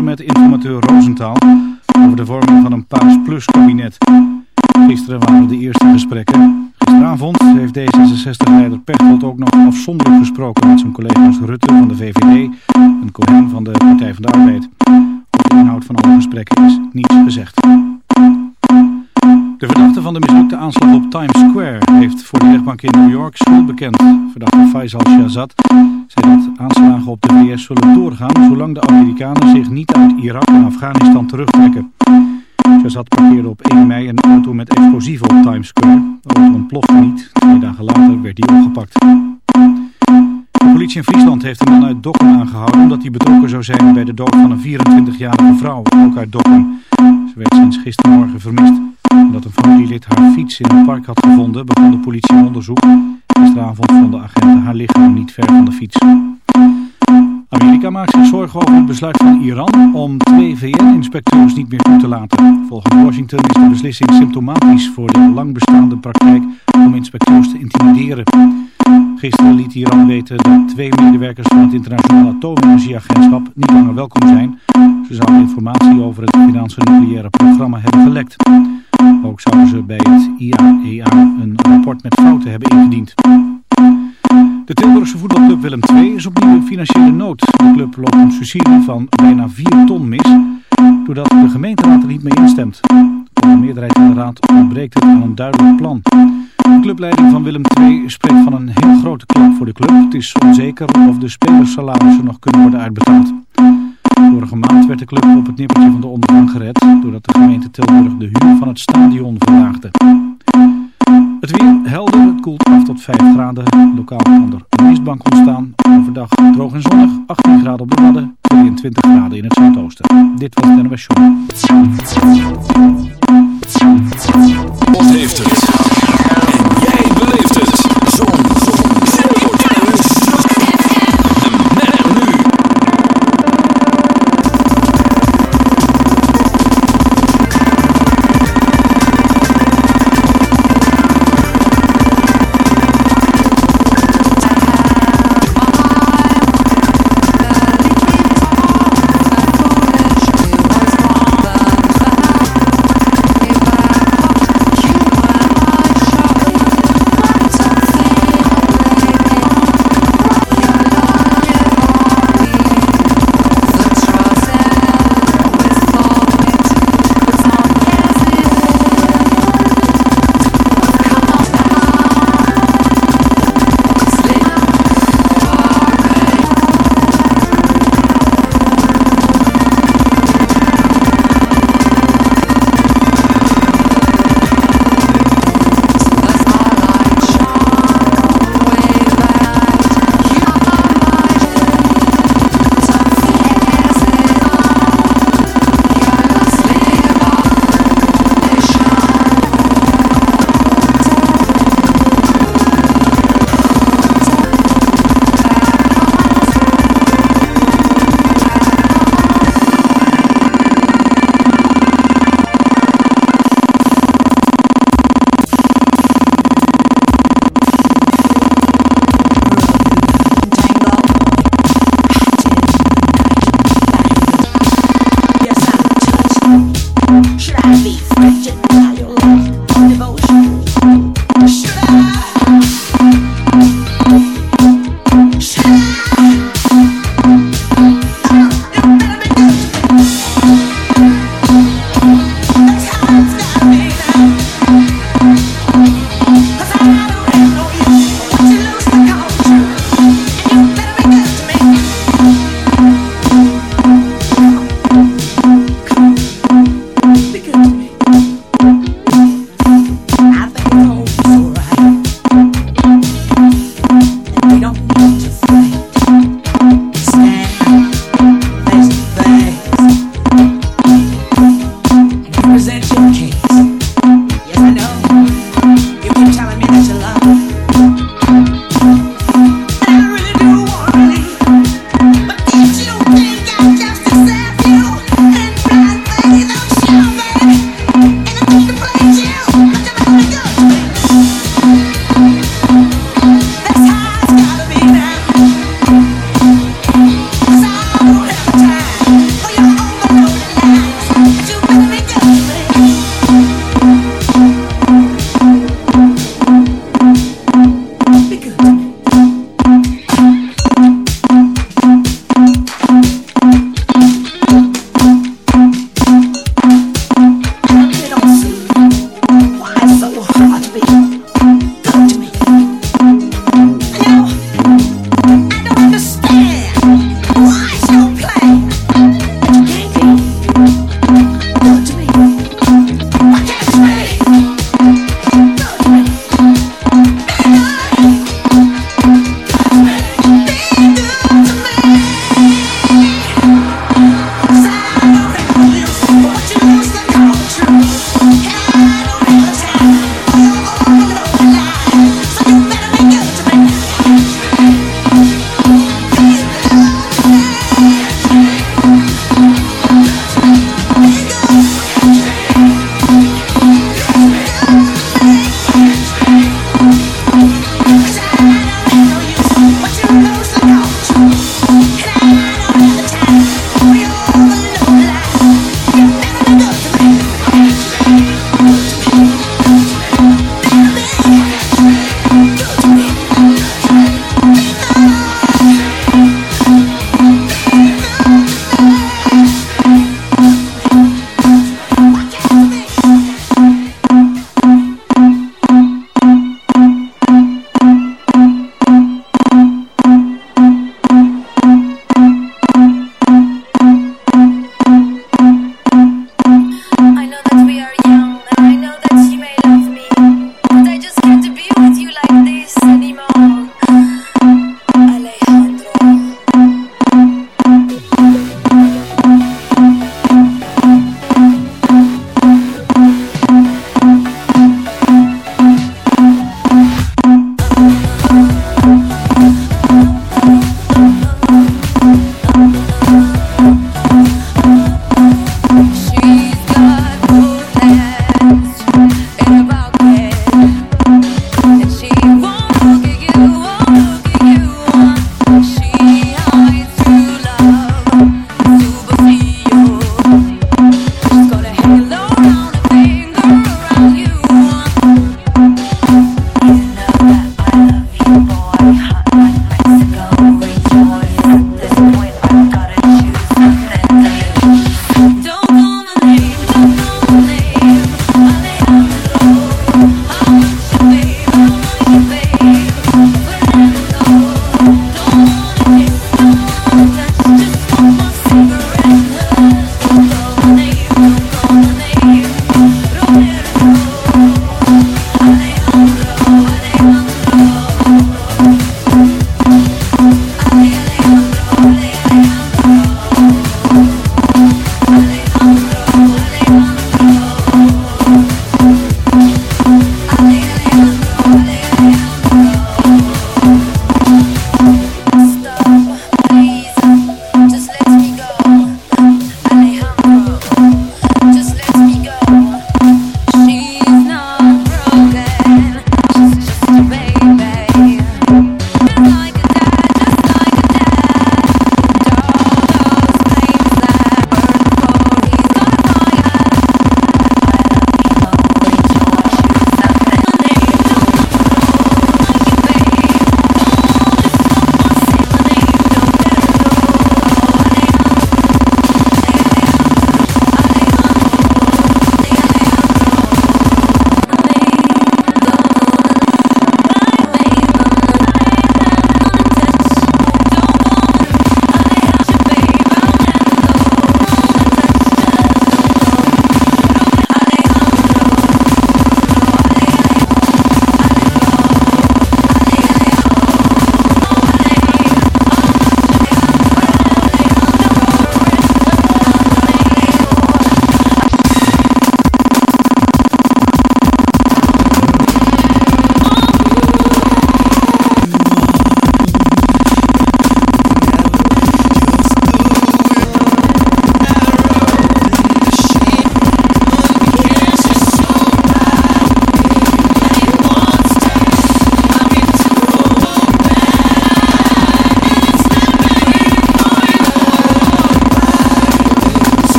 met informateur Roosentaal over de vorming van een Paas Plus kabinet. Gisteren waren de eerste gesprekken. Gisteravond heeft D66-leider Pechtold ook nog afzonderlijk gesproken met zijn collega's Rutte van de VVD en Cohen van de Partij van de Arbeid. Over de inhoud van alle gesprekken is niets gezegd. De verdachte van de mislukte aanslag op Times Square heeft voor de rechtbank in New York schuld bekend. Verdachte Faisal Shahzad dat aanslagen op de VS zullen doorgaan zolang de Amerikanen zich niet uit Irak en Afghanistan terugtrekken. Shahzad parkeerde op 1 mei een auto met explosieven op Times Square. De auto ontplofte niet. Twee dagen later werd die opgepakt. De politie in Friesland heeft een man uit Dokkum aangehouden omdat hij betrokken zou zijn bij de dood van een 24-jarige vrouw, ook uit Dokkum. Ze werd sinds gistermorgen vermist. Omdat een familielid haar fiets in een park had gevonden, begon de politie een onderzoek. Gisteravond vonden agenten haar lichaam niet ver van de fiets. Amerika maakt zich zorgen over het besluit van Iran om twee VN-inspecteurs niet meer toe te laten. Volgens Washington is de beslissing symptomatisch voor de lang bestaande praktijk om inspecteurs te intimideren. Gisteren liet Iran weten dat twee medewerkers van het Internationaal Atoomenergieagentschap niet langer welkom zijn. Ze zouden informatie over het Iraanse nucleaire programma hebben gelekt. Ook zouden ze bij het IAEA een rapport met fouten hebben ingediend. De Tilburgse voetbalclub Willem II is opnieuw in financiële nood. De club loopt een subsidie van bijna 4 ton mis, doordat de gemeenteraad er niet mee instemt. De meerderheid in de raad ontbreekt het aan een duidelijk plan. De clubleiding van Willem II spreekt van een heel grote klap voor de club. Het is onzeker of de spelersalarissen nog kunnen worden uitbetaald. Vorige maand werd de club op het nippertje van de ondergang gered, doordat de gemeente Tilburg de huur van het stadion verlaagde. Het weer helder, het koelt af tot 5 graden. Lokaal kan er een mistbank ontstaan. Overdag droog en zonnig, 18 graden op de Wadden, 22 graden in het zuidoosten. Dit was de NOS Show. Heeft het?